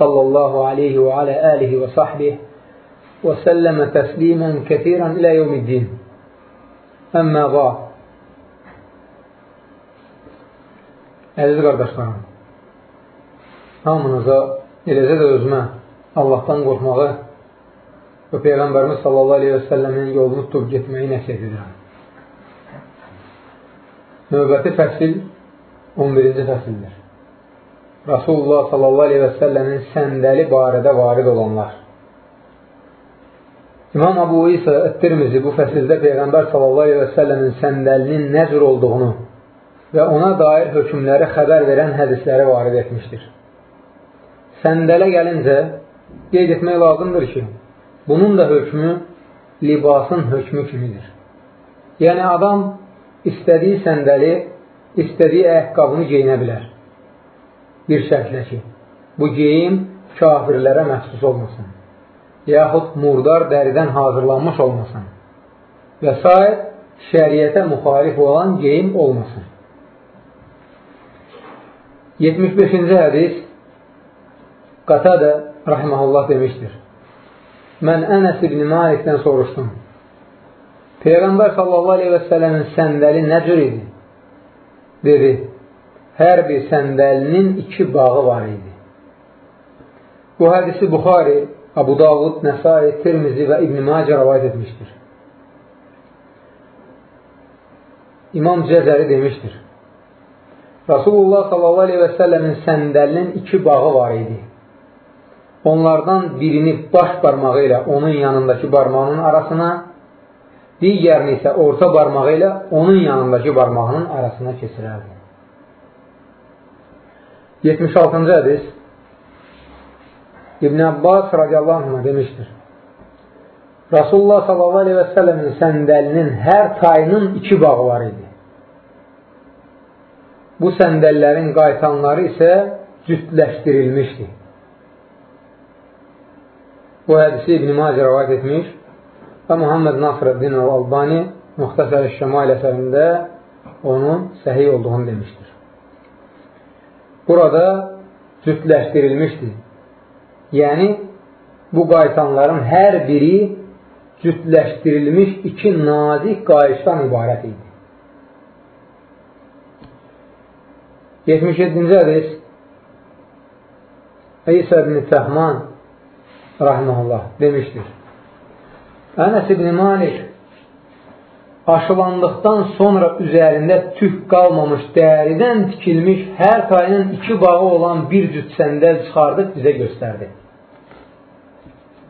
صلى الله عليه وعلى آله وصحبه وسلم تسليما كثيرا إلى يوم الدين أما بعد Əziz qardaşlarım, hamınıza, eləcə də özümə Allahdan qorxmağı və Peyğəmbərimiz sallallahu aleyhi və səlləmin yolunu tutub getməyi nəsiyyət edirəm. Növbəti fəsil 11-ci fəsildir. Rasulullah səlləmin səndəli barədə varid olanlar. İmam Abu İsa Ət-Tirmizi bu fəsildə Peyğəmbər səlləmin səndəlinin nə cür olduğunu və ona dair hökmləri xəbər verən hədisləri varid etmişdir. Səndələ gəlincə, qeyd etmək lazımdır ki, bunun da hökmü libasın hökmü kimidir. Yəni, adam istədiyi səndəli, istədiyi əhqabını geyinə bilər. Bir şərtlə ki, bu geyim kafirlərə məxsus olmasın, yaxud murdar dəridən hazırlanmış olmasın və s. şəriətə müxalif olan geyim olmasın. 75-ci hədis Qatada rahiməhullah demişdir. Mən Ənəs ibn Malikdən soruşdum. Peyğəmbər sallallahu aleyhi və sələmin səndəli nə cür idi? Dedi, hər bir səndəlinin iki bağı var idi. Bu hədisi Buxari, Abu Davud, Nəsai, Tirmizi və İbn-i Macə rəvayət etmişdir. İmam Cəzəri demişdir. Rasulullah səlləmin səndəlinin iki bağı var idi. Onlardan birini baş barmağı ilə onun yanındakı barmağının arasına, digərini isə orta barmağı ilə onun yanındakı barmağının arasına keçirərdi. 76-cı hədis İbn Abbas radiyallahu anh demişdir. Rasulullah sallallahu aleyhi və səlləmin səndəlinin hər tayının iki bağı var idi. Bu səndəllərin qaytanları isə cütləşdirilmişdi. Bu hədisi İbn-i Macə rəvayət etmiş və Muhammed Nasrəddin Albani Muxtasər-i Şəmail əsərində onun səhiy olduğunu demişdir. Burada cütləşdirilmişdi. Yəni, bu qaytanların hər biri cütləşdirilmiş iki nazik qayışdan ibarət idi. 77-ci hədis İsa ibn Təhman rahmanullah demişdir. Ənəs ibn Malik aşılandıqdan sonra üzərində tük qalmamış, dəridən tikilmiş, hər tayının iki bağı olan bir cüt səndəl çıxardıb bizə göstərdi.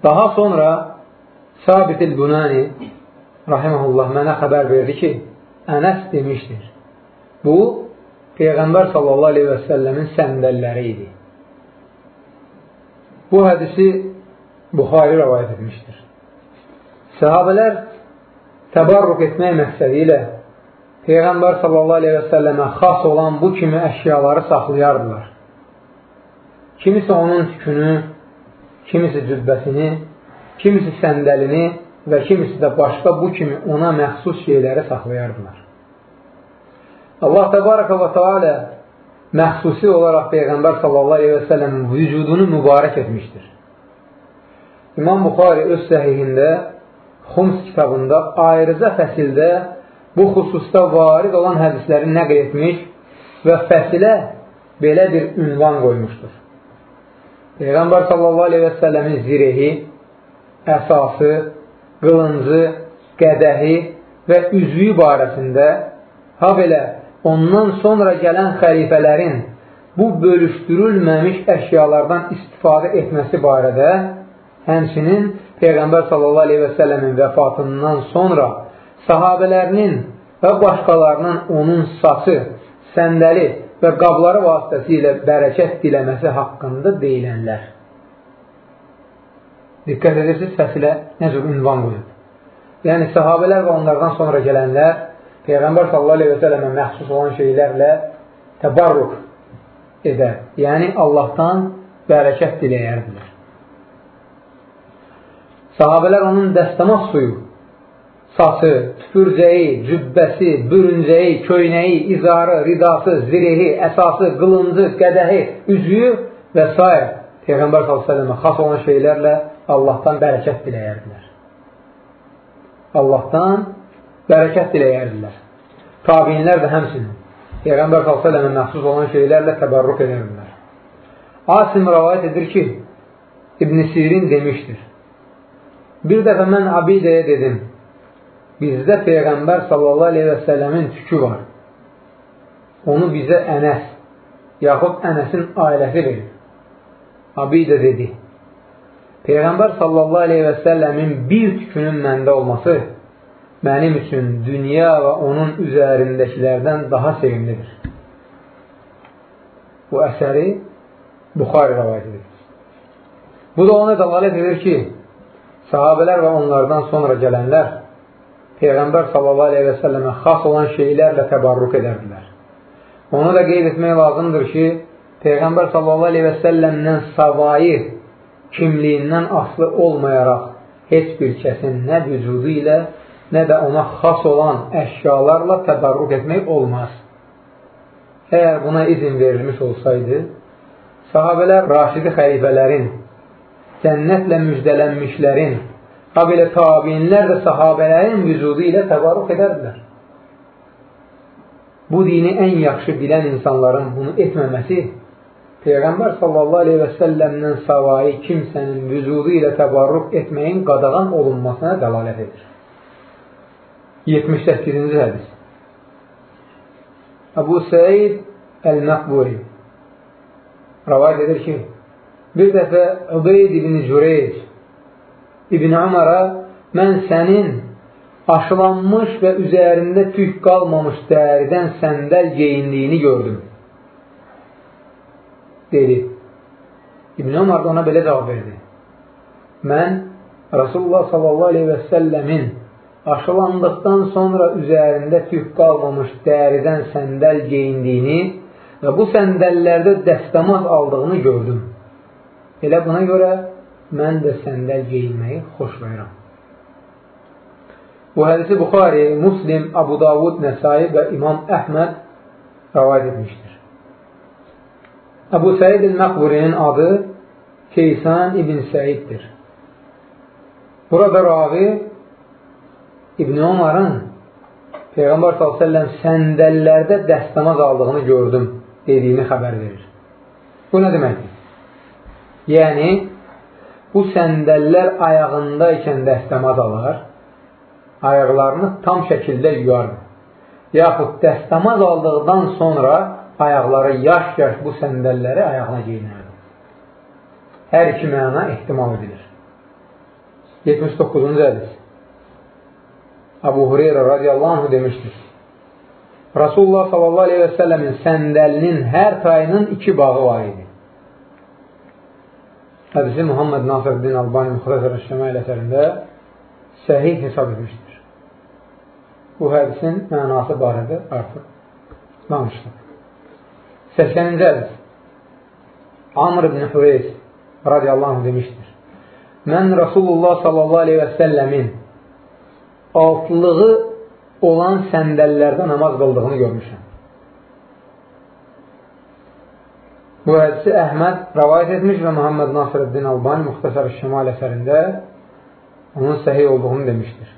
Daha sonra Sabit el-Bunani rahiməhullah mənə xəbər verdi ki, Ənəs demişdir. Bu, Peyğəmbər sallallahu aleyhi və səlləmin səndəlləri idi. Bu hədisi Buxari rəvayət etmişdir. Səhabələr təbarruq etmək məqsədi ilə Peyğəmbər sallallahu aleyhi və səlləmə xas olan bu kimi əşyaları saxlayardılar. Kimisi onun tükünü, kimisi cübbəsini, kimisi səndəlini və kimisi də başqa bu kimi ona məxsus şeyləri saxlayardılar. Allah təbarəkə və tealə məxsusi olaraq Peyğəmbər səlləmin vücudunu mübarək etmişdir. İmam Buxari öz səhihində Xums kitabında ayrıca fəsildə bu xüsusda varid olan hədisləri nəql etmiş və fəsilə belə bir ünvan qoymuşdur. Peyğəmbər sallallahu aleyhi və səlləmin zirehi, əsası, qılıncı, qədəhi və üzvü barəsində ha belə ondan sonra gələn xəlifələrin bu bölüşdürülməmiş əşyalardan istifadə etməsi barədə həmçinin Peyğəmbər sallallahu aleyhi və səlləmin vəfatından sonra sahabələrinin və başqalarının onun saçı, səndəli və qabları vasitəsilə bərəkət diləməsi haqqında deyilənlər. Diqqət edirsiniz, fəsilə necə ünvan qoyub. Yəni, sahabələr və onlardan sonra gələnlər Peyğəmbər sallallahu aleyhi və sələmə məxsus olan şeylərlə təbarruq edər. Yəni, Allahdan bərəkət diləyərdilər. Sahabələr onun dəstəmaz suyu, saçı, tüpürcəyi, cübbəsi, bürüncəyi, köynəyi, izarı, ridası, zirihi, əsası, qılıncı, qədəhi, üzüyü və s. Peyğəmbər s.ə.və xas olan şeylərlə Allahdan bərəkət diləyərdilər. Allahdan bərəkət diləyərdilər. Tabinlər də həmsinin. Peyğəmbər s.ə.və məxsus olan şeylərlə təbərruq edərdilər. Asim rəvayət edir ki, İbn Sirin demişdir. Bir dəfə mən Abidəyə dedim, bizdə Peyğəmbər səlləmin tükü var. Onu bizə Ənəs, yaxud Ənəsin ailəsi verir. Abidə dedi, Peyğəmbər səlləmin bir tükünün məndə olması mənim üçün dünya və onun üzərindəkilərdən daha sevimlidir. Bu əsəri Buxari rəvayət edir. Bu da ona dəlalət edir ki, sahabələr və onlardan sonra gələnlər Peyğəmbər sallallahu aleyhi və səlləmə xas olan şeylərlə təbarruq edərdilər. Onu da qeyd etmək lazımdır ki, Peyğəmbər səlləmdən savayı kimliyindən aslı olmayaraq heç bir kəsin nə vücudu ilə, nə də ona xas olan əşyalarla tədarruq etmək olmaz. Əgər buna izin verilmiş olsaydı, sahabələr raşidi xəlifələrin, cənnətlə müjdələnmişlərin, ha belə tabinlər də sahabələrin vücudu ilə təbarruq edərdilər. Bu dini ən yaxşı bilən insanların bunu etməməsi Peyğəmbər sallallahu aleyhi və səlləmdən savayı kimsənin vücudu ilə təbarruq etməyin qadağan olunmasına dəlalət edir. 78-ci hədis Əbu Səid Əl-Məqburi rəvayət edir ki, bir dəfə Ubeyd ibn Cüreyc İbn Amara mən sənin aşılanmış və üzərində tük qalmamış dəridən səndəl geyindiyini gördüm dedi. İbn Ömər ona belə cavab verdi. Mən Rasulullah sallallahu aleyhi və səlləmin aşılandıqdan sonra üzərində tük qalmamış dəridən səndəl geyindiyini və bu səndəllərdə dəstəmaz aldığını gördüm. Elə buna görə mən də səndəl geyinməyi xoşlayıram. Bu hədisi Buxari, Muslim, Abu Davud, Nəsai və İmam Əhməd rəvayət etmişdir. Əbu Səid el-Məqburinin adı Keysan ibn Səiddir. Burada ravi İbn Omarın Peyğəmbər s.ə.v səndəllərdə dəstəmaz aldığını gördüm dediyini xəbər verir. Bu nə deməkdir? Yəni, bu səndəllər ayağında ikən dəstəmaz alar, ayaqlarını tam şəkildə yuyardı. Yaxud dəstəmaz aldıqdan sonra ayaqları yaş-yaş bu səndəlləri ayağına geyinərdi. Hər iki məna ehtimal edilir. 79-cu hədis Abu Hureyra radiyallahu anh demişdir. Rasulullah sallallahu aleyhi və səlləmin səndəlinin hər tayının iki bağı var idi. Hədisi Muhammed Nasir-Din Albani Müxtəsər Şəməl əsərində səhih hesab etmişdir. Bu hədisin mənası barədə artıq danışdıq. 80-ci hədis Amr ibn Hüveys radiyallahu anh demişdir. Mən Rasulullah sallallahu aleyhi və səlləmin altlığı olan səndəllərdə namaz qıldığını görmüşəm. Hədisi Əhməd rəvayət etmiş və Muhammed Nasirəddin Albani Muxtasar-ı Şimal əsərində onun səhih olduğunu demişdir.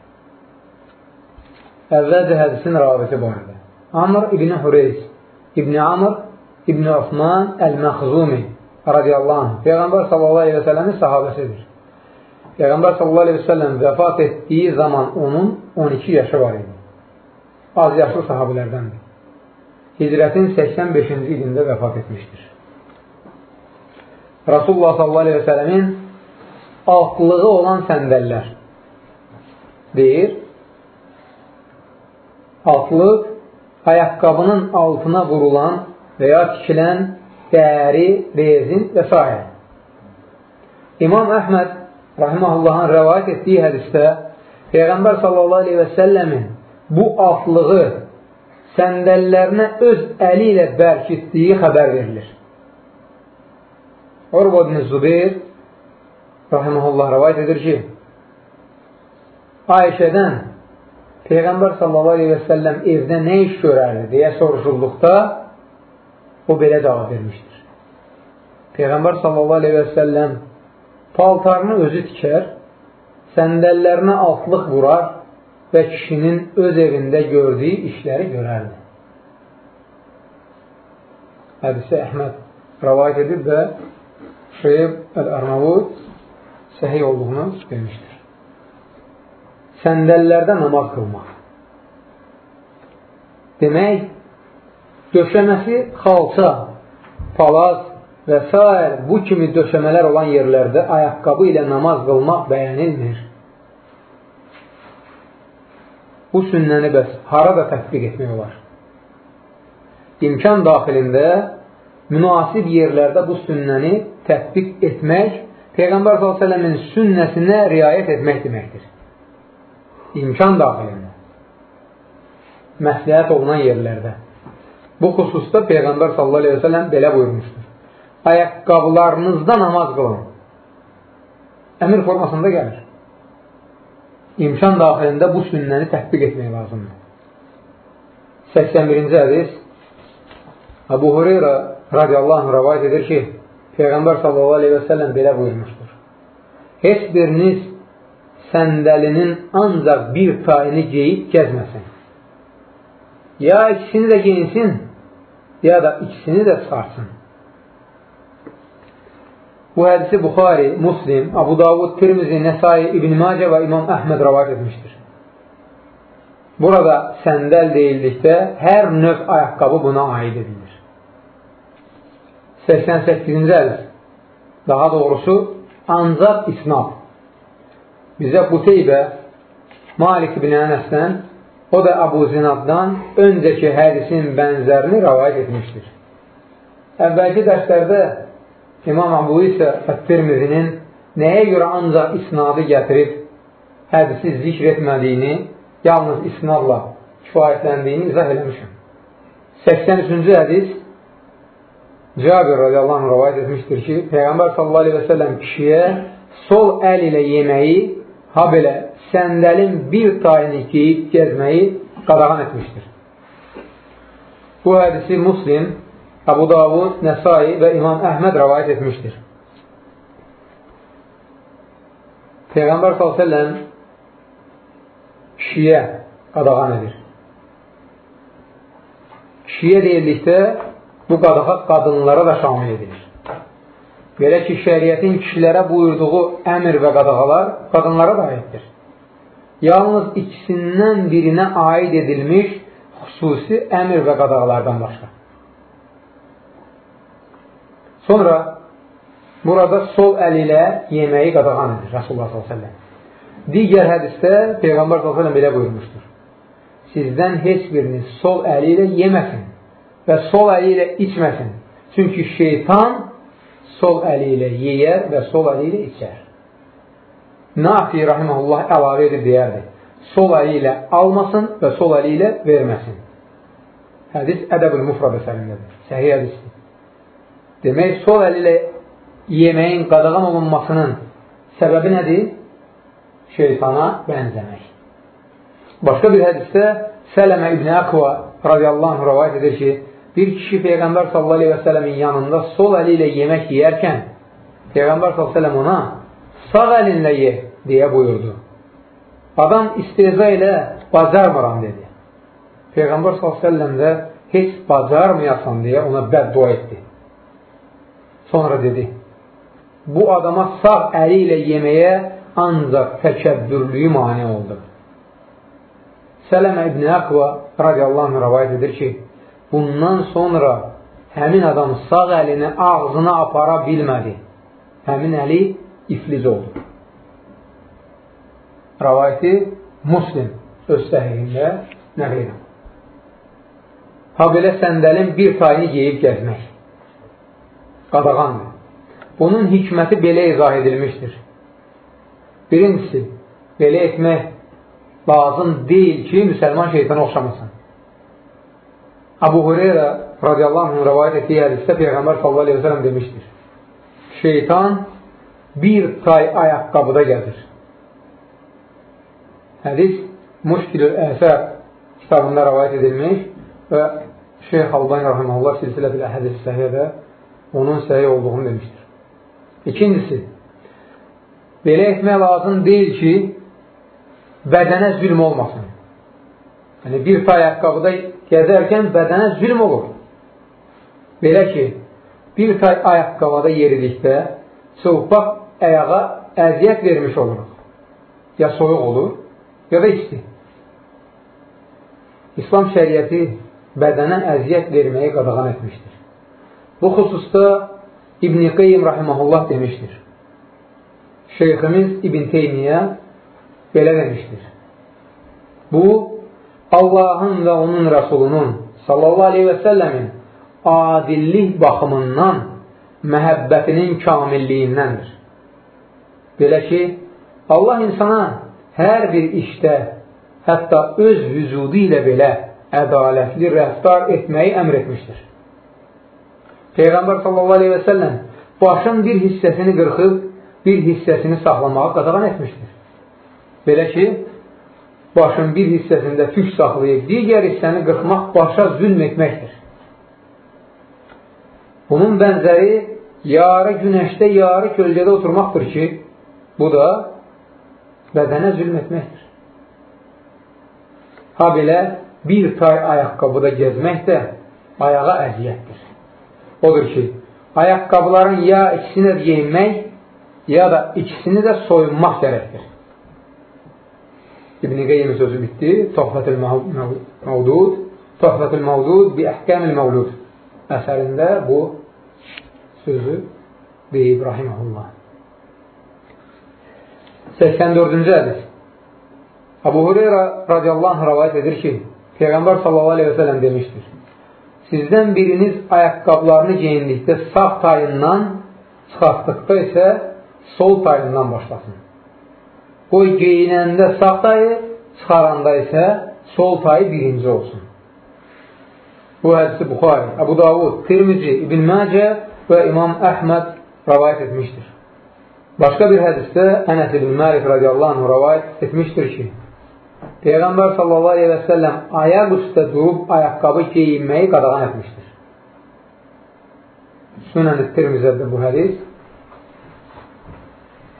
Əvvəlcə hədisin rəvəti barədə. Amr ibn Hüreys İbn Amr İbn Osman Əl-Məxzumi radiyallahu anh Peyğəmbər sallallahu aleyhi və səlləmin sahabəsidir. Peyğəmbər sallallahu aleyhi və səlləm vəfat etdiyi zaman onun 12 yaşı var idi. Az yaşlı sahabilərdəndir. Hicrətin 85-ci ilində vəfat etmişdir. Rasulullah səlləmin altlığı olan səndəllər deyir, altlıq ayaqqabının altına vurulan və ya tikilən dəri, rezin və s. İmam Əhməd rahimahullahın rəvayət etdiyi hədisdə Peyğəmbər səlləmin bu altlığı səndəllərinə öz əli ilə bərkitdiyi xəbər verilir. Urba ibn Zubeyr rahiməhullah rəvayət edir ki, Ayşədən Peyğəmbər sallallahu aleyhi və səlləm evdə nə iş görərdi deyə soruşulduqda o belə cavab vermişdir. Peyğəmbər sallallahu aleyhi və səlləm paltarını özü tikər, səndəllərinə altlıq vurar və kişinin öz evində gördüyü işləri görərdi. Hədisi Əhməd rəvayət edib və Şeyb Əl-Ərnavud səhiy olduğunu demişdir. Səndəllərdə namaz qılmaq. Demək, döşəməsi xalça, palaz və s. bu kimi döşəmələr olan yerlərdə ayaqqabı ilə namaz qılmaq bəyənilmir. Bu sünnəni bəs harada tətbiq etmək olar? İmkan daxilində münasib yerlərdə bu sünnəni tətbiq etmək Peyğəmbər s.ə.v-in sünnəsinə riayət etmək deməkdir. İmkan daxilində. Məsləhət olunan yerlərdə. Bu xüsusda Peyğəmbər s.ə.v belə buyurmuşdur ayaqqabılarınızda namaz qılın. Əmir formasında gəlir. İmkan daxilində bu sünnəni tətbiq etmək lazımdır. 81-ci hədis Abu Hureyra radiyallahu anh rəvayət edir ki, Peyğəmbər sallallahu aleyhi və səlləm belə buyurmuşdur. Heç biriniz səndəlinin ancaq bir tayını geyib gəzməsin. Ya ikisini də geyinsin, ya da ikisini də çıxarsın. Bu hədisi Buxari, Muslim, Abu Davud, Tirmizi, Nəsai, İbn-i Macə və İmam Əhməd rəvayət etmişdir. Burada səndəl deyildikdə hər növ ayaqqabı buna aid edilir. 88-ci hədis Daha doğrusu, ancaq isnad. Bizə Quteybə Malik ibn Ənəsdən, o da Abu Zinaddan öncəki hədisin bənzərini rəvayət etmişdir. Əvvəlki dərslərdə İmam Abu isə Ət-Tirmizinin nəyə görə ancaq isnadı gətirib hədisi zikr etmədiyini, yalnız isnadla kifayətləndiyini izah eləmişim. 83-cü hədis Cabir radiyallahu anh rəvayət etmişdir ki, Peyğəmbər sallallahu aleyhi və səlləm kişiyə sol əl ilə yeməyi, ha belə səndəlin bir tayını geyib gezməyi qadağan etmişdir. Bu hədisi Muslim Əbu Davud, Nəsai və İmam Əhməd rəvayət etmişdir. Peyğəmbər s.ə.v kişiyə qadağan edir. Kişiyə deyildikdə bu qadağa qadınlara da şamil edilir. Belə ki, şəriyyətin kişilərə buyurduğu əmr və qadağalar qadınlara da aiddir. Yalnız ikisindən birinə aid edilmiş xüsusi əmr və qadağalardan başqa. Sonra burada sol əli ilə yeməyi qadağan edir Rasulullah s.ə.v. Digər hədisdə Peyğəmbər s.ə.v belə buyurmuşdur. Sizdən heç biriniz sol əli ilə yeməsin və sol əli ilə içməsin. Çünki şeytan sol əli ilə yeyər və sol əli ilə içər. Nafi rahiməhullah əlavə edib deyərdi. Sol əli ilə almasın və sol əli ilə verməsin. Hədis Ədəb-ül Mufrad əsərindədir. Hədisdir. Demək, sol əli ilə yeməyin qadağan olunmasının səbəbi nədir? Şeytana bənzəmək. Başqa bir hədisdə Sələmə İbn Əqva radiyallahu anh rəvayət edir ki, bir kişi Peyğəmbər sallallahu aleyhi və sələmin yanında sol əli ilə yemək yeyərkən Peyğəmbər sallallahu ona sağ əlinlə ye deyə buyurdu. Adam isteza ilə bacarmıram dedi. Peyğəmbər sallallahu də heç bacarmayasan deyə ona bəddua etdi. Sonra dedi, bu adama sağ əli ilə yeməyə ancaq təkəbbürlüyü mani oldu. Sələmə İbn Əqva radiyallahu anh rəvayət edir ki, bundan sonra həmin adam sağ əlini ağzına apara bilmədi. Həmin əli iflic oldu. Rəvayəti Muslim öz səhiyində nəql edir. Ha belə səndəlin bir tayını yeyib gəzmək qadağandır. Bunun hikməti belə izah edilmişdir. Birincisi, belə etmək lazım deyil ki, müsəlman şeytana oxşamasın. Abu Hureyra radiyallahu anh rəvayət etdiyi hədisdə Peyğəmbər sallallahu aleyhi ve sellem demişdir. Şeytan bir tay ayaqqabıda gəzir. Hədis Muşkilül Əsər kitabında rəvayət edilmiş və Şeyh Albani Rahiməllah silsilə-bil hədis səhiyədə onun səhiyyə olduğunu demişdir. İkincisi, belə etmək lazım deyil ki, bədənə zülm olmasın. Yəni, bir tay ayaqqabıda gəzərkən bədənə zülm olur. Belə ki, bir tay ayaqqabıda yeridikdə çılpaq əyağa əziyyət vermiş oluruq. Ya soyuq olur, ya da isti. İslam şəriəti bədənə əziyyət verməyi qadağan etmişdir. Bu xüsusda İbn-i Qeym rahiməhullah demişdir. Şeyximiz İbn Teymiyyə belə demişdir. Bu, Allahın və onun rəsulunun sallallahu aleyhi və səlləmin adillik baxımından məhəbbətinin kamilliyindəndir. Belə ki, Allah insana hər bir işdə, hətta öz vücudu ilə belə ədalətli rəftar etməyi əmr etmişdir. Peyğəmbər sallallahu aleyhi və səlləm başın bir hissəsini qırxıb, bir hissəsini saxlamağı qadağan etmişdir. Belə ki, başın bir hissəsində tük saxlayıb, digər hissəni qırxmaq başa zülm etməkdir. Bunun bənzəri yarı günəşdə, yarı kölgədə oturmaqdır ki, bu da bədənə zülm etməkdir. Ha belə bir tay ayaqqabıda gezmək də ayağa əziyyətdir. Odur ki, ayaqqabıların ya ikisini də geyinmək, ya da ikisini də soyunmaq gərəkdir. İbn-i Qeyyim sözü bitdi. Tohfətül Mavdud Tohfətül Mavdud bi əhkəmil məvlud əsərində bu sözü deyib Rahiməhullah. 84-cü hədis Abu Hureyra radiyallahu anh rəvayət edir ki, Peyğəmbər sallallahu aleyhi və sələm demişdir. Sizdən biriniz ayaqqablarını geyindikdə sağ tayından, çıxartdıqda isə sol tayından başlasın. Qoy geyinəndə sağ tayı, çıxaranda isə sol tayı birinci olsun. Bu hədisi Buxari, Əbu Davud, Tirmici, İbn Məcə və İmam Əhməd rəvayət etmişdir. Başqa bir hədisdə Ənəs ibn Məlik radiyallahu anh rəvayət etmişdir ki, Peyğəmbər sallallahu aleyhi və səlləm ayaq üstə durub ayaqqabı geyinməyi qadağan etmişdir. Sünən-i Tirmizədə bu hədis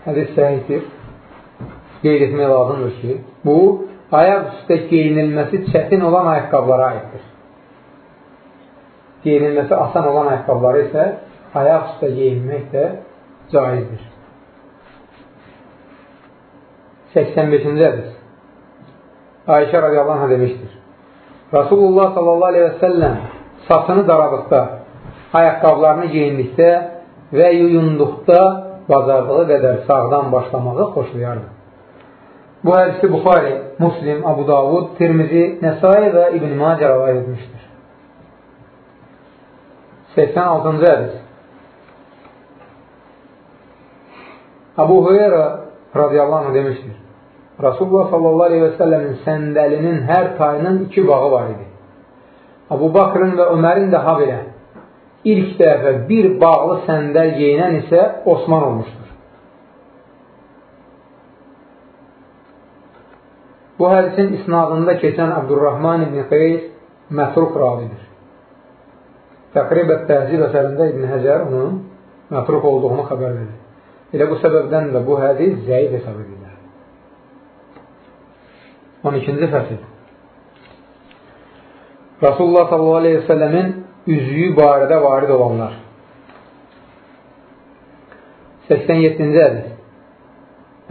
hədis səhiddir qeyd etmək lazımdır ki, bu, ayaq üstə geyinilməsi çətin olan ayaqqablara aiddir. Geyinilməsi asan olan ayaqqabları isə ayaq üstə geyinmək də caizdir. 85-ci hədis Ayşə radiyallahu anh demişdir. Rasulullah sallallahu aleyhi və səlləm saçını daradıqda, ayaqqablarını geyindikdə və yuyunduqda bacardığı qədər sağdan başlamağı xoşlayardı. Bu hədisi Buxari, Muslim, Abu Davud, Tirmizi, Nəsai və İbn-i Macə rəvayət etmişdir. 86-cı hədis Abu Hureyra radiyallahu anh demişdir. Rasulullah sallallahu aleyhi və səlləmin səndəlinin hər tayının iki bağı var idi. Abu Bakrın və Ömərin də ha belə. İlk dəfə bir bağlı səndəl geyinən isə Osman olmuşdur. Bu hədisin isnadında keçən Abdurrahman ibn Qeys mətruk ravidir. Təqribət təhzib əsərində İbn Həcər onun mətruk olduğunu xəbər verir. Elə bu səbəbdən də bu hədis zəif hesab edirlər. 12-ci fəsil Rasulullah sallallahu aleyhi ve sellemin üzüyü barədə varid olanlar 87-ci hədis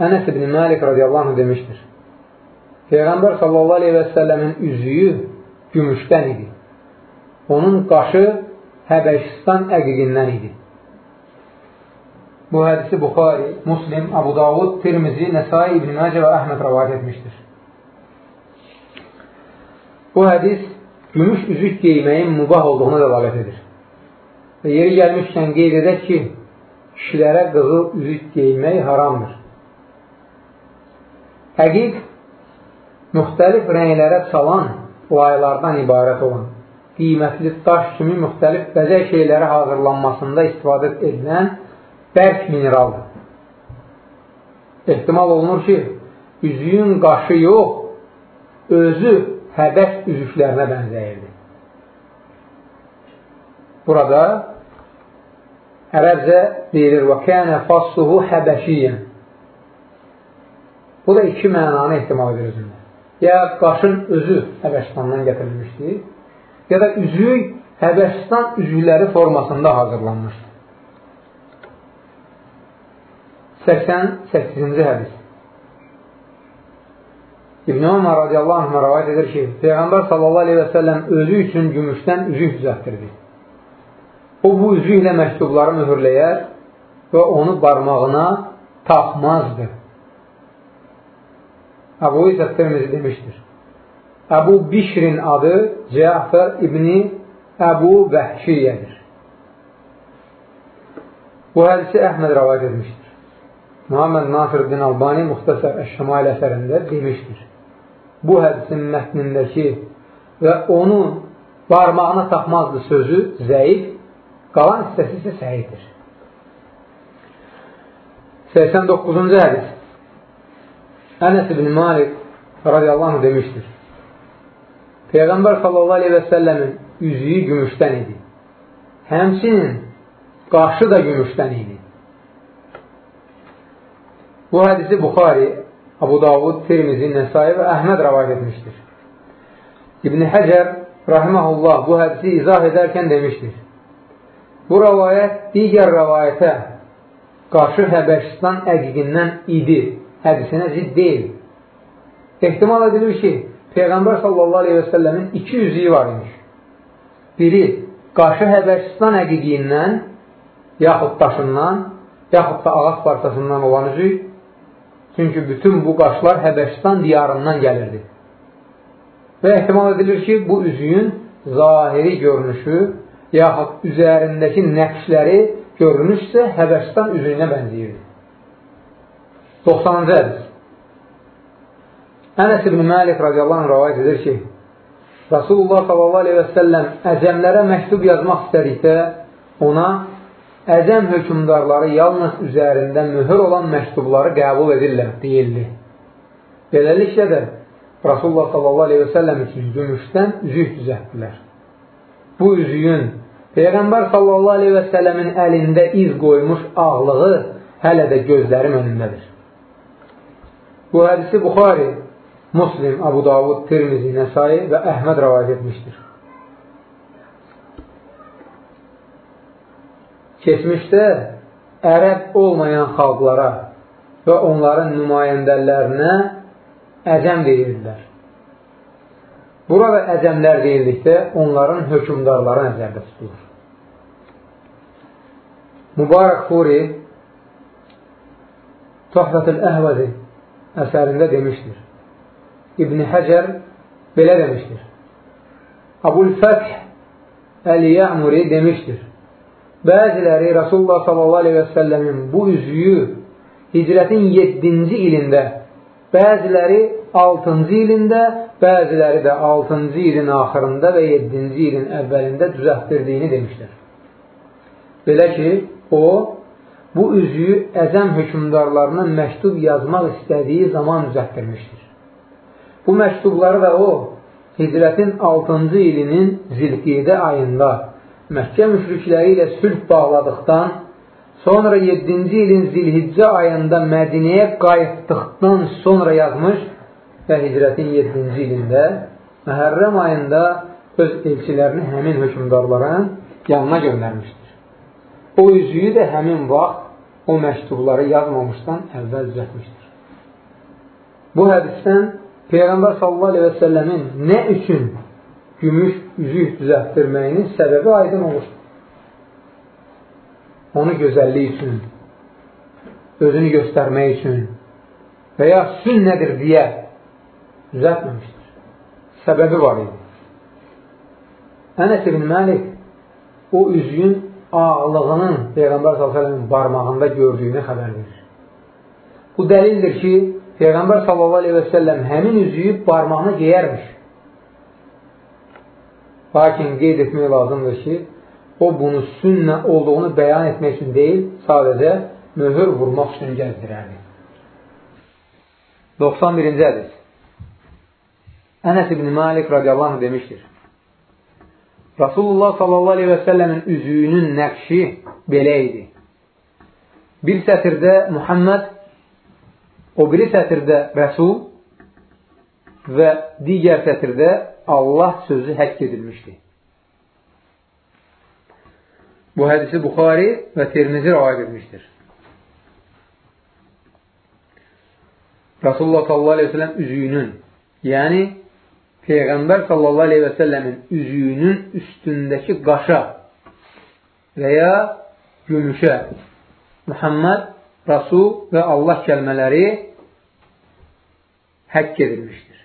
Ənəs ibn Malik radiyallahu anh demişdir. Peyğəmbər sallallahu aleyhi və səlləmin üzüyü gümüşdən idi. Onun qaşı Həbəşistan əqiqindən idi. Bu hədisi Buxari, Muslim, Abu Davud, Tirmizi, Nəsai, İbn-i Məcə və Əhməd rəvayət etmişdir. Bu hədis gümüş üzük geyməyin mübah olduğuna dəlalət edir. Və yeri gəlmişkən qeyd edək ki, kişilərə qızıl üzük geymək haramdır. Əqiq müxtəlif rənglərə çalan laylardan ibarət olan qiymətli daş kimi müxtəlif bəzək şeyləri hazırlanmasında istifadə edilən bərk mineraldır. Ehtimal olunur ki, üzüyün qaşı yox, özü həbəs üzüklərinə bənzəyirdi. Burada ərəbcə deyilir və kənə fassuhu həbəşiyyən. Bu da iki mənanı ehtimal edir özündə. Ya qaşın özü Həbəşistandan gətirilmişdir, ya da üzük Həbəşistan üzükləri formasında hazırlanmışdır. 88-ci hədis İbn Ömər radiyallahu anh rəvayət edir ki, Peyğəmbər sallallahu aleyhi və səlləm özü üçün gümüşdən üzük düzətdirdi. O, bu üzüklə məktubları mühürləyər və onu barmağına taxmazdı. Əbu İsə Tirmizi demişdir. Əbu Bişrin adı Cəfər ibni Əbu Vəhşiyyədir. Bu hədisi Əhməd rəvayət etmişdir. Muhammed Nasiruddin Albani Muxtasar Əş-Şəmail əsərində demişdir. Bu hədisin mətnindəki və onu barmağına taxmazdı sözü zəif, qalan hissəsi isə səhiddir. 89-cu hədis Ənəs ibn Malik radiyallahu anh demişdir. Peyğəmbər sallallahu aleyhi və səlləmin üzüyü gümüşdən idi. Həmçinin qaşı da gümüşdən idi. Bu hədisi Buxari, Abu Davud, Tirmizi, Nəsai və Əhməd rəvayət etmişdir. İbn Həcər rahiməhullah bu hədisi izah edərkən demişdir. Bu rəvayət digər rəvayətə qarşı Həbəşistan əqiqindən idi hədisinə zidd deyil. Ehtimal edilir ki, Peyğəmbər sallallahu aleyhi və səlləmin iki üzüyü var imiş. Biri qarşı Həbəşistan əqiqiyindən yaxud daşından, yaxud da ağac parçasından olan üzük, Çünki bütün bu qaşlar Həbəşistan diyarından gəlirdi. Və ehtimal edilir ki, bu üzüyün zahiri görünüşü yaxud üzərindəki nəqşləri görünüşsə Həbəşistan üzüyünə bənziyirdi. 90-cı hədis Ənəs ibn Məlik radiyallahu anh rəvayət edir ki, Rasulullah sallallahu aleyhi və səlləm əcəmlərə məktub yazmaq istədikdə ona əcəm hökumdarları yalnız üzərində mühür olan məktubları qəbul edirlər, deyildi. Beləliklə də Rasulullah sallallahu aleyhi və səlləm üçün gümüşdən üzük düzətdilər. Bu üzüyün Peyğəmbər sallallahu aleyhi və səlləmin əlində iz qoymuş ağlığı hələ də gözlərim önündədir. Bu hədisi Buxari, Muslim, Abu Davud, Tirmizi, Nəsai və Əhməd rəvayət etmişdir. keçmişdə ərəb olmayan xalqlara və onların nümayəndələrinə əcəm deyirlər. Burada əcəmlər deyildikdə onların hökumdarları nəzərdə tutulur. Mübarək Furi Tuhfətül Əhvəzi əsərində demişdir. İbn Həcər belə demişdir. Abul Fəth Əl-Yə'muri demişdir. Bəziləri Rasulullah s.a.v-in bu üzüyü hicrətin 7-ci ilində, bəziləri 6-cı ilində, bəziləri də 6-cı ilin axırında və 7-ci ilin əvvəlində düzəltdirdiyini demişlər. Belə ki, o, bu üzüyü əzəm hökumdarlarına məktub yazmaq istədiyi zaman düzəltdirmişdir. Bu məktubları da o, hicrətin 6-cı ilinin zilqidə ayında Məkkə müşrikləri ilə sülh bağladıqdan, sonra 7-ci ilin zilhiccə ayında Mədinəyə qayıtdıqdan sonra yazmış və hicrətin 7-ci ilində Məhərrəm ayında öz elçilərini həmin hökumdarların yanına göndərmişdir. O üzüyü də həmin vaxt o məktubları yazmamışdan əvvəl düzətmişdir. Bu hədisdən Peyğəmbər səlləmin nə üçün gümüş üzük düzəltdirməyinin səbəbi aydın olur. Onu gözəllik üçün, özünü göstərmək üçün və ya sünnədir deyə düzəltməmişdir. Səbəbi var idi. Ənəs ibn Məlik o üzüyün ağlığının Peyğəmbər s.ə.v barmağında gördüyünü xəbər verir. Bu dəlildir ki, Peyğəmbər s.a.v. həmin üzüyü barmağına geyərmiş. Lakin qeyd etmək lazımdır ki, o bunu sünnə olduğunu bəyan etmək üçün deyil, sadəcə möhür vurmaq üçün gəzdirərdi. 91-ci hədis Ənəs ibn Malik radiyallahu demişdir. Rasulullah sallallahu aleyhi və səlləmin üzüyünün nəqşi belə idi. Bir sətirdə Muhammed, o biri sətirdə Rəsul və digər sətirdə Allah sözü həkk edilmişdi. Bu hədisi Buxari və Tirmizi rəvayət etmişdir. Rasulullah sallallahu aleyhi ve sellem üzüyünün, yəni Peyğəmbər sallallahu aleyhi və səlləmin üzüyünün üstündəki qaşa və ya gümüşə Muhammed, Rasul və Allah kəlmələri həkk edilmişdir.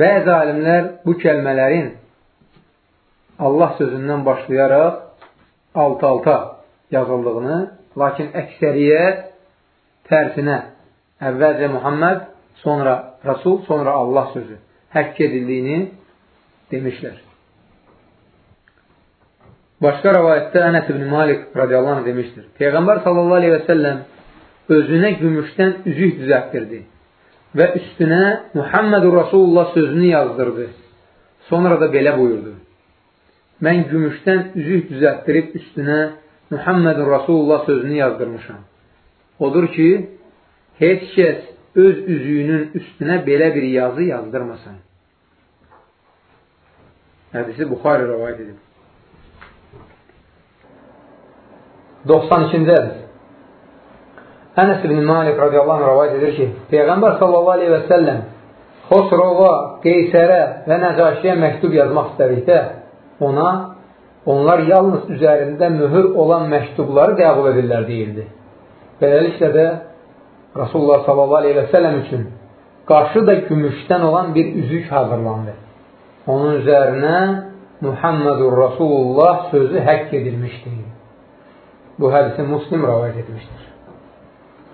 Bəzi alimlər bu kəlmələrin Allah sözündən başlayaraq alt-alta yazıldığını, lakin əksəriyyət tərsinə əvvəlcə Muhammed, sonra Rasul, sonra Allah sözü həkk edildiyini demişlər. Başqa rəvayətdə Ənəs ibn Malik radiyallahu anh demişdir. Peyğəmbər sallallahu aleyhi və səlləm özünə gümüşdən üzük düzəltdirdi və üstünə Muhammedur Rasulullah sözünü yazdırdı. Sonra da belə buyurdu. Mən gümüşdən üzük düzəltdirib üstünə Muhammedur Rasulullah sözünü yazdırmışam. Odur ki, heç kəs öz üzüyünün üstünə belə bir yazı yazdırmasın. Hədisi Buxarı rəvayət edib. 92-ci hədis Ənəs ibn Malik radiyallahu anh rəvayət edir ki, Peyğəmbər sallallahu aleyhi və səlləm Xosrova, Qeysərə və Nəcaşiyə məktub yazmaq istədikdə ona onlar yalnız üzərində mühür olan məktubları qəbul edirlər deyildi. Beləliklə də Rasulullah səlləm üçün qarşı da gümüşdən olan bir üzük hazırlandı. Onun üzərinə Muhammedur Rasulullah sözü həkk edilmişdir. Bu hədisi Muslim rəvayət etmişdir.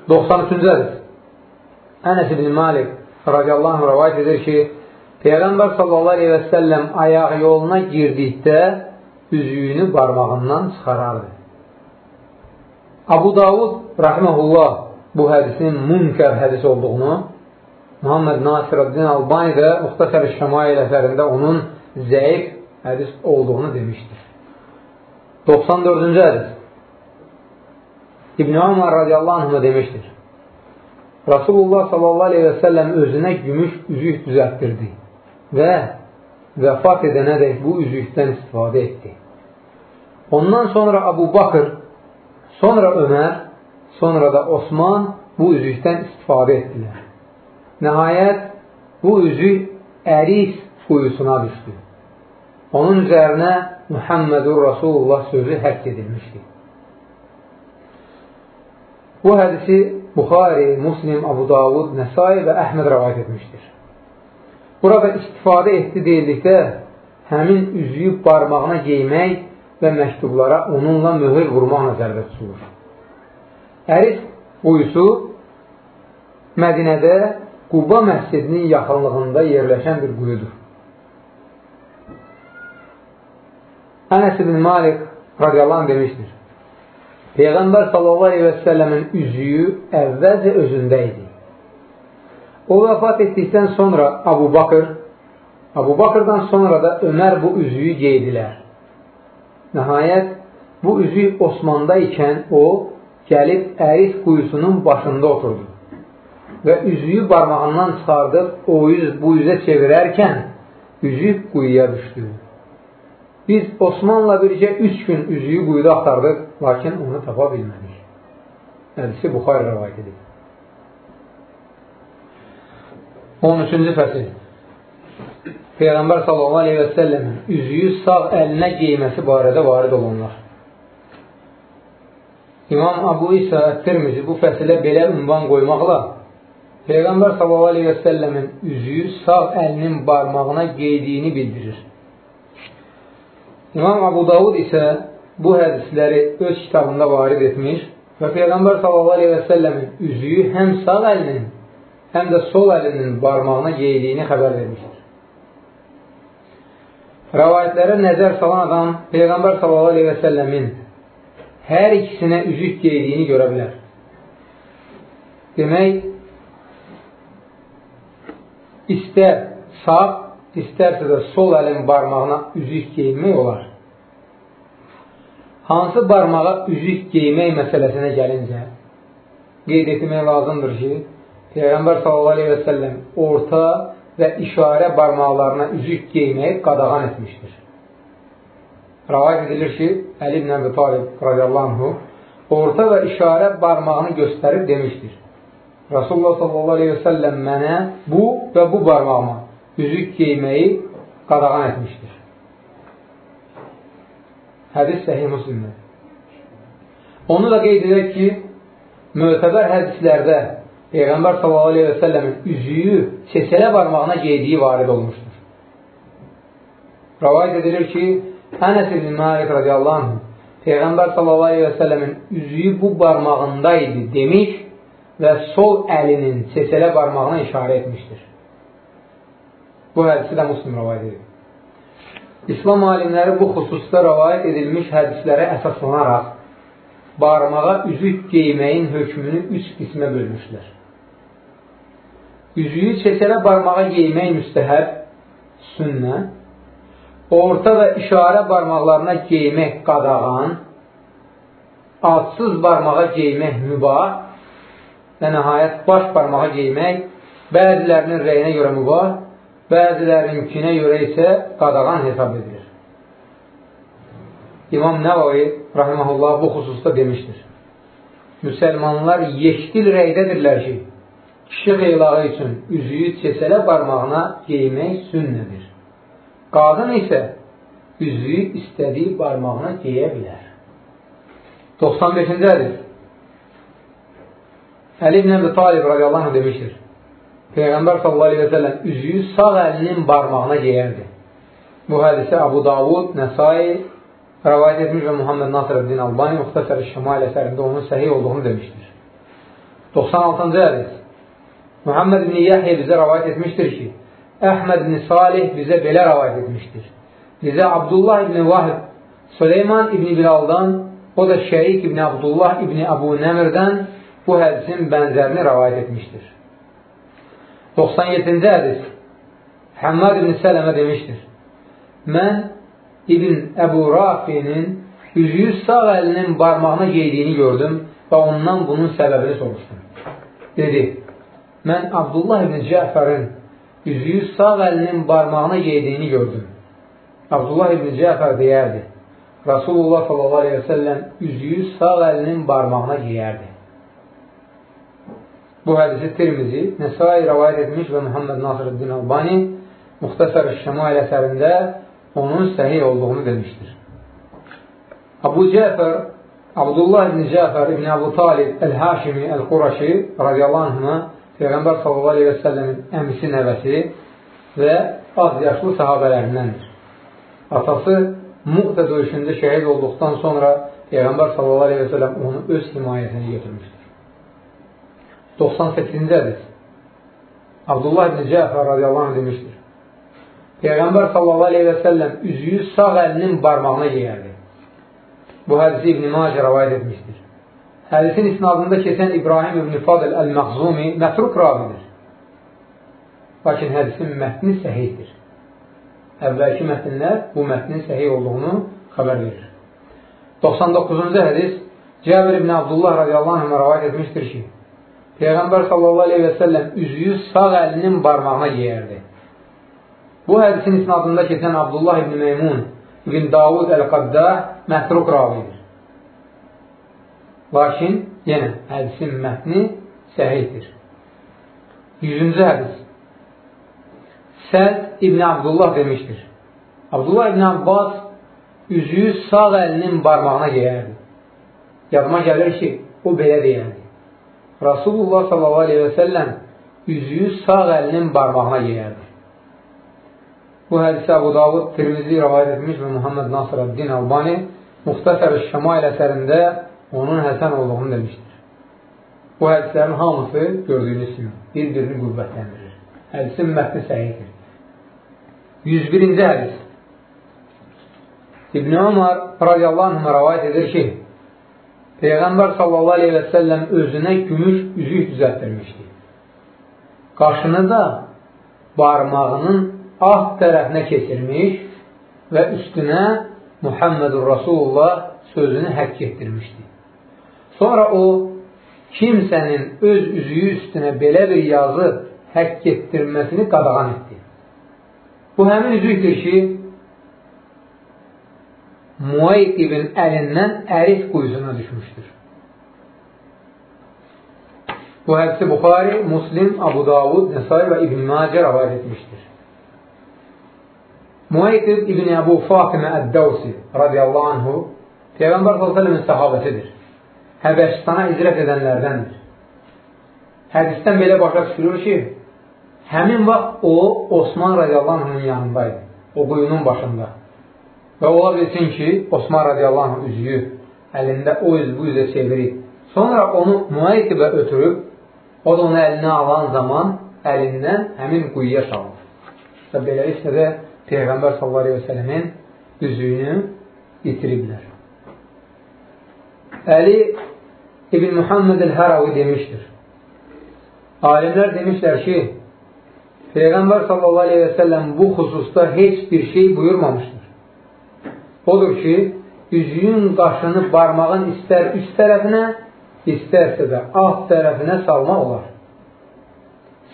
93-cü hədis Ənəs ibn Malik radiyallahu anh rəvayət edir ki, Peyğəmbər sallallahu aleyhi və səlləm ayaq yoluna girdikdə üzüyünü barmağından çıxarardı. Abu Davud rahiməhullah bu hədisin münkər hədis olduğunu Muhammed Nasiruddin Albani də Muxtasər-i Şəmail əsərində onun zəif hədis olduğunu demişdir. 94-cü hədis İbn Ömər radiyallahu anhına demişdir. Rasulullah sallallahu aleyhi və səlləm özünə gümüş üzük düzəltdirdi və vəfat edənədək bu üzükdən istifadə etdi. Ondan sonra Abu Bakır, sonra Ömər, sonra da Osman bu üzükdən istifadə etdilər. Nəhayət, bu üzük əris quyusuna düşdü. Onun üzərinə Muhammedur Rasulullah sözü həkk edilmişdi. Bu hədisi Buxari, Muslim, Abu Davud, Nəsai və Əhməd rəvayət etmişdir. Burada istifadə etdi deyildikdə həmin üzüyü barmağına geymək və məktublara onunla möhür vurmaq nəzərdə tutulur. Əris quyusu Mədinədə Quba məscidinin yaxınlığında yerləşən bir quyudur. Ənəs ibn Malik radiyallahu anh demişdir. Peyğəmbər sallallahu aleyhi və səlləmin üzüyü əvvəlcə özündə idi. O vəfat etdikdən sonra Abu Bakır, Abu Bakırdan sonra da Ömər bu üzüyü geydilər. Nəhayət, bu üzük Osmanda ikən o, gəlib əris quyusunun başında oturdu və üzüyü barmağından çıxardıb o üz bu üzə çevirərkən üzük quyuya düşdü. Biz Osmanla bircə üç gün üzüyü quyuda axtardıq, lakin onu tapa bilmədik. Hədisi Buxar rəvayət edib. 13-cü fəsil Peyğəmbər sallallahu aleyhi və səlləmin üzüyü sağ əlinə geyməsi barədə varid olunlar. İmam Abu İsa Tirmizi bu fəsilə belə ünvan qoymaqla Peyğəmbər səlləmin üzüyü sağ əlinin barmağına geydiyini bildirir. İmam Abu Davud isə bu hədisləri öz kitabında varid etmiş, Və Peyğəmbər s.a.v-in üzüyü həm sağ əlinin, həm də sol əlinin barmağına yeydiyini xəbər vermişdir. Rəvayətlərə nəzər salan adam Peyğəmbər s.a.v-in hər ikisinə üzük yeydiyini görə bilər. Demək, istər sağ, istərsə də sol əlin barmağına üzük geyinmək olar. Hansı barmağa üzük geymək məsələsinə gəlincə, qeyd etmək lazımdır ki, Peyğəmbər s.a.v. orta və işarə barmaqlarına üzük geyməyi qadağan etmişdir. Rəvayət edilir ki, Əli ibn Əbi Talib radiyallahu orta və işarə barmağını göstərib demişdir. Rasulullah s.a.v. mənə bu və bu barmağıma üzük geyməyi qadağan etmişdir. Hədis səhih muslimdir. Onu da qeyd edək ki, mötəbər hədislərdə Peyğəmbər s.a.v-in üzüyü sesələ barmağına geydiyi varid olmuşdur. Rəvayət edilir ki, Ənəs ibn Malik radiyallahu anh Peyğəmbər s.a.v-in üzüyü bu barmağında idi demiş və sol əlinin sesələ barmağına işarə etmişdir. Bu hədisi də muslim rəvayət edir. İslam alimləri bu xüsusda rəvayət edilmiş hədislərə əsaslanaraq barmağa üzük geyməyin hökmünü üç qismə bölmüşlər. Üzüyü çəkələ barmağa geymək müstəhəb, sünnə, orta və işarə barmaqlarına geymək qadağan, adsız barmağa geymək mübah və nəhayət baş barmağa geymək bəzilərinin rəyinə görə mübah bəzilərinkinə görə isə qadağan hesab edilir. İmam Nəvavi rahiməhullah bu xüsusda demişdir. Müsəlmanlar yeşdil rəydədirlər ki, kişi xeylağı üçün üzüyü çesələ barmağına geymək sünnədir. Qadın isə üzüyü istədiyi barmağına geyə bilər. 95-ci hədis Əli ibn Əbi Talib radiyallahu anh demişdir. Peyğəmbər s.a.v. üzüyü sağ əlinin barmağına geyərdi. Bu hədisə Abu Davud, Nəsai rəvayət etmiş və Muhammed Nasirəddin Albani Muxtasər-i Şəmail əsərində onun səhih olduğunu demişdir. 96-cı hədis Muhammed ibn Yahya bizə rəvayət etmişdir ki, Əhməd ibn Salih bizə belə rəvayət etmişdir. Bizə Abdullah ibn Vahib, Süleyman ibn Bilaldan, o da Şərik ibn Abdullah ibn Əbu Nəmirdən bu hədisin bənzərini rəvayət etmişdir. 97-ci hədis Həmmad ibn Sələmə demişdir. Mən İbn Əbu Rafinin üzüyü sağ əlinin barmağına geydiyini gördüm və ondan bunun səbəbini soruşdum. Dedi, mən Abdullah ibn Cəfərin üzüyü sağ əlinin barmağına geydiyini gördüm. Abdullah ibn Cəfər deyərdi, Rasulullah s.a.v. üzüyü sağ əlinin barmağına geyərdi. Bu hədisi Tirmizi, Nəsai rəvayət etmiş və Muhammed Nasırıddin Albani Muxtasar-ı Şəmail əsərində onun səhih olduğunu demişdir. Abu Cəfər, Abdullah ibn Cəfər ibn Abu Talib Əl-Haşimi Əl-Quraşi radiyallahu anhına Peyğəmbər sallallahu aleyhi və səlləmin əmisi nəvəsi və az yaşlı sahabələrindəndir. Atası Muqdə döyüşündə şəhid olduqdan sonra Peyğəmbər sallallahu aleyhi və səlləm onu öz himayəsinə götürmüşdür. 98-ci hədis Abdullah ibn Cəfər radiyallahu anh demişdir. Peyğəmbər sallallahu aleyhi və səlləm üzüyü sağ əlinin barmağına geyərdi. Bu hədisi İbn-i Macə rəvayət etmişdir. Hədisin isnadında keçən İbrahim ibn Fadil Əl-Məxzumi mətruk ravidir. Lakin hədisin mətni səhiydir. Əvvəlki mətnlər bu mətnin səhiy olduğunu xəbər verir. 99-cu hədis Cəbir ibn Abdullah radiyallahu anh rəvayət etmişdir ki, Peyğəmbər sallallahu aleyhi və səlləm üzüyü sağ əlinin barmağına geyərdi. Bu hədisin isnadında keçən Abdullah ibn Meymun ibn Davud Əl-Qaddah mətruk ravidir. Lakin yenə hədisin mətni səhiydir. 100-cü hədis Səd İbn Abdullah demişdir. Abdullah İbn Abbas üzüyü sağ əlinin barmağına geyərdi. Yadıma gəlir ki, o belə deyərdi. Rasulullah səlləm üzüyü sağ əlinin barmağına geyərdi. Bu hədisi Abu Davud Tirmizi rəvayət etmiş və Muhammed Nasır Əddin Albani Muxtasər-ı Şəmail əsərində onun Həsən olduğunu demişdir. Bu hədislərin hamısı gördüyünüz kimi bir-birini qüvvətləndirir. Hədisin mətni səhidir. 101-ci hədis İbn Ömər radiyallahu anh rəvayət edir ki, Peyğəmbər sallallahu aleyhi və səlləm özünə gümüş üzük düzəltdirmişdi. Qaşını da barmağının alt tərəfinə keçirmiş və üstünə Muhammedur Rasulullah sözünü həkk etdirmişdi. Sonra o, kimsənin öz üzüyü üstünə belə bir yazı həkk etdirməsini qadağan etdi. Bu həmin üzükdür ki, Muayqibin əlindən ərif quyusuna düşmüşdür. Bu hədisi Buxari, Muslim, Abu Davud, Nesai və İbn-i Macə rəvayət etmişdir. Muayqib İbn-i Əbu Fatimə Əd-Davsi radiyallahu anhu Peyğəmbər s.ə.v-in səhabəsidir. Həbəşistana icrət edənlərdəndir. Hədisdən belə başa düşülür ki, həmin vaxt o, Osman radiyallahu yanındaydı. O quyunun başında. Və ola bilsin ki, Osman radiyallahu üzüyü əlində o üz bu üzə çevirib. Sonra onu müəyyətibə ötürüb, o da onu əlinə alan zaman əlindən həmin quyuya salır. Və beləliklə də Peyğəmbər s.ə.v-in üzüyünü itiriblər. Əli İbn Muhammed el-Həravi demişdir. Alimlər demişlər ki, Peyğəmbər s.ə.v bu xüsusda heç bir şey buyurmamışdır. Odur ki, üzüyün qaşını barmağın istər üst tərəfinə, istərsə də alt tərəfinə salmaq olar.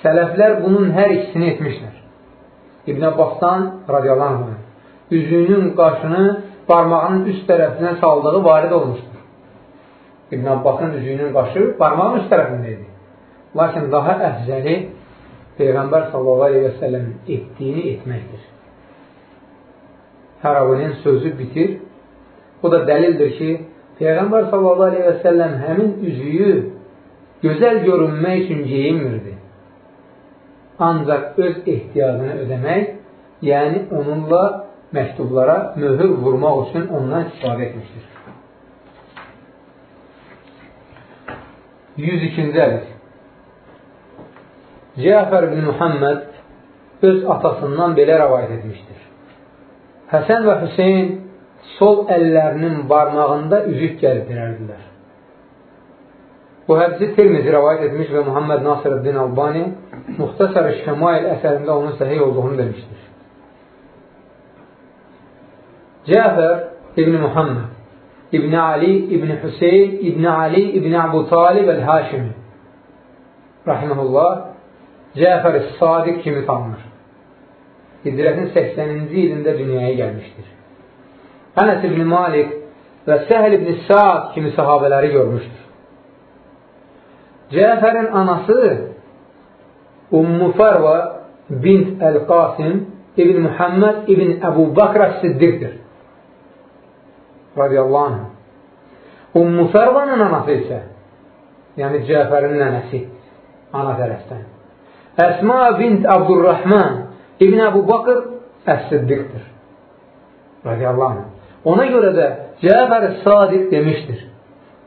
Sələflər bunun hər ikisini etmişlər. İbn Abbasdan radiyallahu anh, üzüyünün qaşını barmağının üst tərəfinə saldığı varid olmuşdur. İbn Abbasın üzüyünün qaşı barmağın üst tərəfində idi. Lakin daha əfzəli Peyğəmbər səlləmin etdiyini etməkdir. Həravinin sözü bitir. Bu da dəlildir ki, Peyğəmbər səlləm həmin üzüyü gözəl görünmək üçün geyinmirdi. Ancaq öz ehtiyacını ödəmək, yəni onunla məktublara möhür vurmaq üçün ondan istifadə etmişdir. 102-ci hədis Cəfər ibn Muhammed öz atasından belə rəvayət etmişdir. Həsən və Hüseyin sol əllərinin barmağında üzük gəldirərdilər. Bu hədisi Tirmizi rəvayət etmiş və Muhammed Nasirəddin Albani Muxtasar-ı Şəmail əsərində onun səhih olduğunu demişdir. Cəfər İbn Muhammed İbn Ali İbn Hüseyin İbn Ali İbn Abu Talib Əl-Haşimi Rahiməhullah Cəfər-i Sadiq kimi tanınır. Hicrətin 80-ci ilində dünyaya gəlmişdir. Ənəs ibn Malik və Səhl ibn Sa'd kimi sahabələri görmüşdür. Cəfərin anası Ummu Farva bint Əl-Qasim ibn Muhammed ibn Əbu Bakr Siddiqdir. Radiyallahu anh. Ummu Farvanın anası isə yəni Cəfərin nənəsi ana tərəfdən. Əsma bint Abdurrahman İbn Əbu Bakır Əs-Siddiqdir. Radiyallahu anh. Ona görə də Cəfər Sadiq demişdir.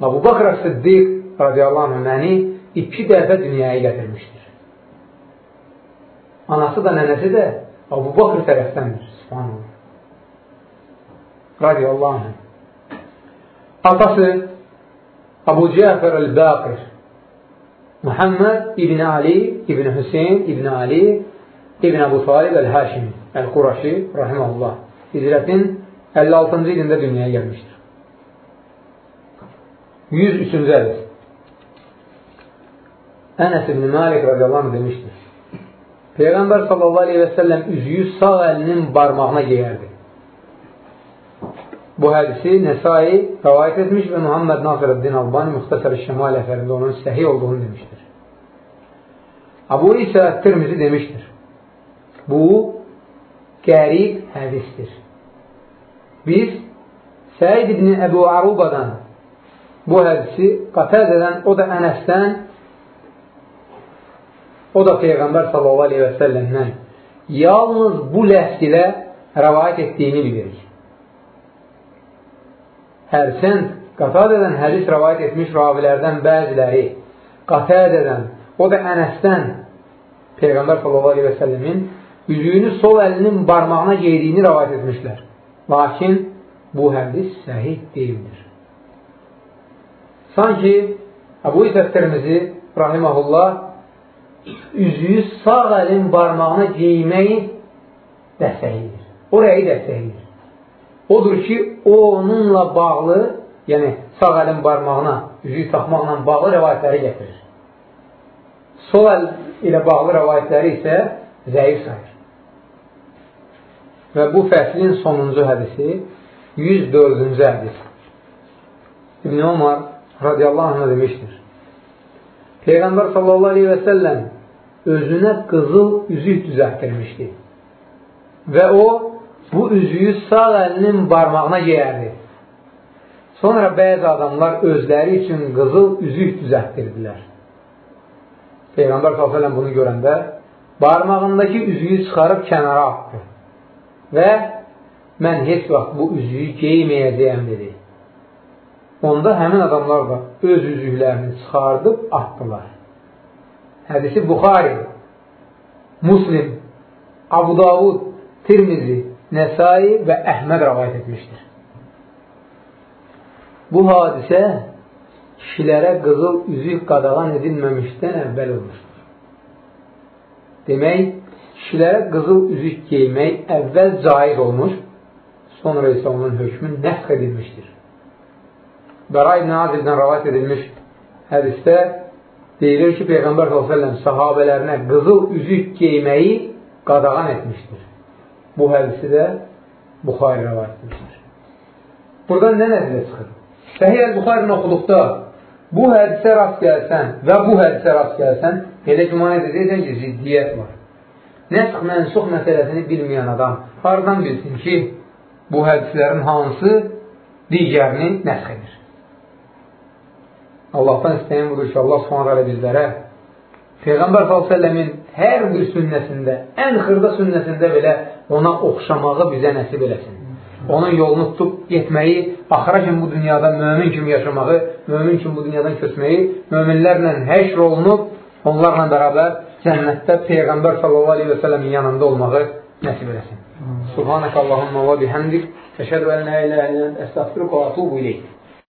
Əbu Bakır Əs-Siddiq radiyallahu anh məni iki dəfə dünyaya gətirmişdir. Anası da, nənəsi də Əbu Bakır tərəfdəndir. Subhanallah. Radiyallahu anh. Atası Əbu Cəfər Əl-Baqir Muhammed İbn Ali, İbn Hüseyin, İbn Ali İbn Əbu Talib Əl-Həşimi Əl-Quraşi Rahiməllah hicrətin 56-cı ilində dünyaya gəlmişdir. 103-cü hədis Ənəs ibn Malik radiyallahu anh demişdir. Peyğəmbər sallallahu aleyhi və səlləm üzüyü sağ əlinin barmağına geyərdi. Bu hədisi Nəsai rəvayət etmiş və Muhammed Nasirəddin Albani Muxtasar-ı Şəmal əsərində onun səhi olduğunu demişdir. Abu İsa Tirmizi demişdir. Bu, qərib hədisdir. Biz Səid ibn Əbu Arubadan bu hədisi qatəzədən, o da Ənəsdən, o da Peyğəmbər sallallahu aleyhi və səlləmdən yalnız bu ləhs ilə rəvayət etdiyini bilirik. Hərçənd Qatadədən hədis rəvayət etmiş ravilərdən bəziləri Qatadədən, o da Ənəsdən Peyğəmbər səlləmin üzüyünü sol əlinin barmağına yeydiyini rəvayət etmişlər. Lakin bu hədis səhih deyildir. Sanki Əbu İsət Tirmizi rahiməhullah üzüyü sağ əlin barmağına geyməyi dəstəkləyir. O rəyi dəstəkləyir. Odur ki, o onunla bağlı yəni sağ əlin barmağına üzüyü taxmaqla bağlı rəvayətləri gətirir. Sol əl ilə bağlı rəvayətləri isə zəif sayır. Və bu fəslin sonuncu hədisi 104-cü hədis. İbn Omar radiyallahu anh demişdir. Peyğəmbər sallallahu aleyhi və səlləm özünə qızıl üzük düzəltdirmişdi. Və o, bu üzüyü sağ əlinin barmağına geyərdi. Sonra bəzi adamlar özləri üçün qızıl üzük düzəltdirdilər. Peyğəmbər s.ə.v bunu görəndə barmağındakı üzüyü çıxarıb kənara atdı və mən heç vaxt bu üzüyü geyməyəcəyəm dedi. Onda həmin adamlar da öz üzüklərini çıxardıb atdılar. Hədisi Buxari, Muslim, Abu Davud, Tirmizi, Nəsai və Əhməd rəvayət etmişdir. Bu hadisə kişilərə qızıl üzük qadağan edilməmişdən əvvəl olmuşdur. Demək, kişilərə qızıl üzük geymək əvvəl caiz olmuş, sonra isə onun hökmü nəsx edilmişdir. Bəra ibn Azibdən rəvat edilmiş hədisdə deyilir ki, Peyğəmbər s.ə.v sahabələrinə qızıl üzük geyməyi qadağan etmişdir. Bu hədisi də Buxari rəvat etmişdir. Buradan nə nəzirə çıxır? Səhiyyə Buxarını oxuduqda bu hədisə rast gəlsən və bu hədisə rast gəlsən, elə güman edəcəksən ki, ziddiyyət var. Nəsx mənsuq məsələsini bilməyən adam haradan bilsin ki, bu hədislərin hansı digərini nəsx edir. Allahdan istəyən budur ki, Allah s.ə. bizlərə Peyğəmbər s.ə.v-in hər bir sünnəsində, ən xırda sünnəsində belə ona oxşamağı bizə nəsib eləsin onun yolunu tutub getməyi, axıra kimi bu dünyada mömin kimi yaşamağı, mömin kimi bu dünyadan köçməyi, möminlərlə həşr olunub, onlarla bərabər cənnətdə Peyğəmbər və sələmin yanında olmağı nəsib eləsin. Subhanəkə Allahumma və bihəmdik, əşhədu ən lə ilə ilə əstəğfiruq və atubu ileyk.